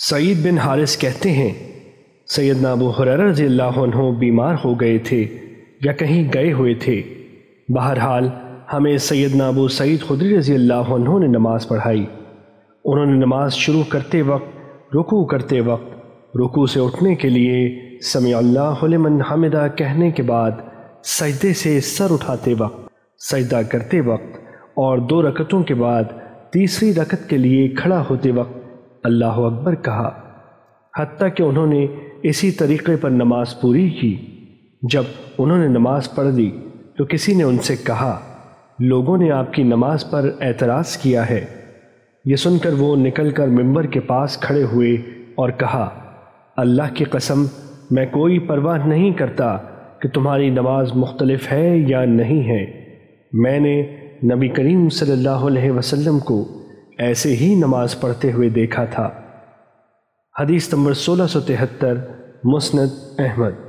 سعید بن حارث کہتے ہیں، سیدنا ابو حریر رضی اللہ عنہ بیمار ہو گئے تھے یا کہیں گئے ہوئے تھے۔ بہرحال، ہمیں سیدنا ابو سعید خدری رضی اللہ عنہ نے نماز پڑھائی۔ انہوں نے نماز شروع کرتے وقت، رکوع کرتے وقت، رکوع سے اٹھنے کے لیے سمیع اللہ لمن حمدہ کہنے کے بعد سجدے سے سر اٹھاتے وقت، سجدہ کرتے وقت اور دو رکتوں کے بعد تیسری رکت اللہ اکبر کہا، حتیٰ کہ انہوں نے اسی طریقے پر نماز پوری کی۔ جب انہوں نے نماز پڑھ دی تو کسی نے ان سے کہا، لوگوں نے آپ کی نماز پر اعتراض کیا ہے۔ یہ سن کر وہ نکل کر ممبر کے پاس کھڑے ہوئے اور کہا، اللہ کی قسم، میں کوئی پرواہ نہیں کرتا کہ تمہاری نماز مختلف ہے یا نہیں ہے۔ میں نے نبی کریم صلی اللہ علیہ وسلم کو ایسے ہی نماز پڑھتے ہوئے دیکھا تھا۔ حدیث صلی سولہ سو تہتر مسند احمد۔